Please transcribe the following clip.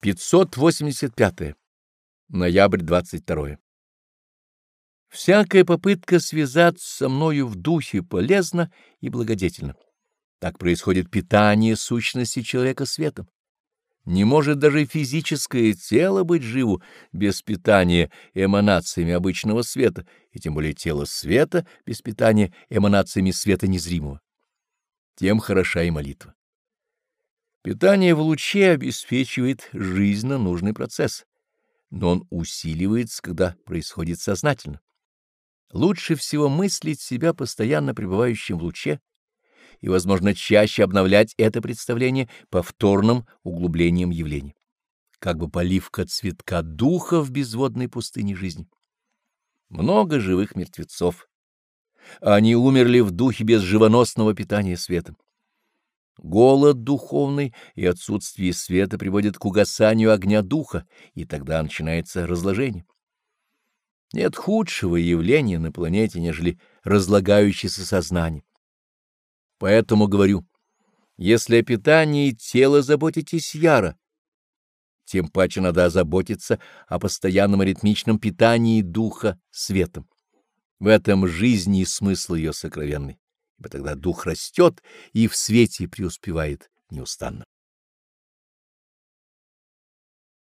585. Ноябрь 22. Всякая попытка связаться со мною в духе полезна и благодетельна. Так происходит питание сущности человека светом. Не может даже физическое тело быть живо без питания эманациями обычного света, и тем более тело света без питания эманациями света незримого. Тем хороша и молитва. Питание в луче обеспечивает жизненно нужный процесс, но он усиливается, когда происходит сознательно. Лучше всего мыслить себя постоянно пребывающим в луче и, возможно, чаще обновлять это представление повторным углублением явлений, как бы поливка цветка духа в безводной пустыне жизни. Много живых мертвецов. Они умерли в духе без живоносного питания светом. Голод духовный и отсутствие света приводят к угасанию огня духа, и тогда начинается разложение. Нет худшего явления на планете, нежели разлагающееся сознание. Поэтому говорю, если о питании тела заботитесь яро, тем паче надо озаботиться о постоянном ритмичном питании духа светом. В этом жизни и смысл ее сокровенный ибо тогда дух растет и в свете преуспевает неустанно.